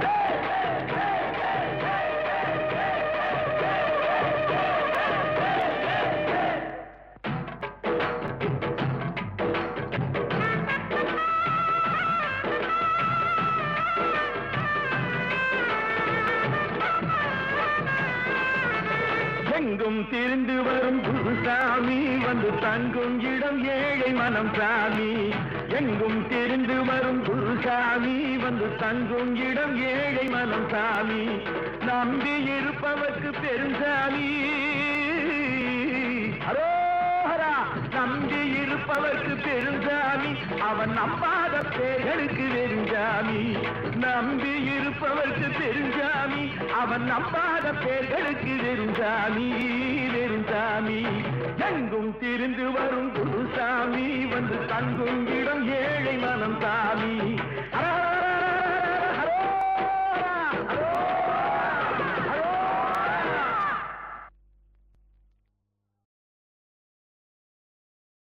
Hey! எங்கும் திரிந்து வரும் குருசாமி வந்து தங்கும் இடம் ஏழை மனம் சாமி. எங்கும் திரிந்து வரும் குருசாமி வந்து தங்கும் இடம் ஏழை மனம் சாமி. நம்பி இருப்பவர்க்கு பெருசாமி அரோஹரா நம்பி இருப்பவர்க்கு பெருசாமி அவன் நம்பாத பேர்களுக்கு வெறுஞ்சாமி. நம்பி இருப்பவர்க்கு பெருஞ்சாமி அவன் நம்பாத பேர்களுக்கு வெறுந்தாமி வெறுந்தாமி எங்கும் திரிந்து வரும் குருசாமி வந்து தங்கும் இடம் ஏழை மனம் தாமி.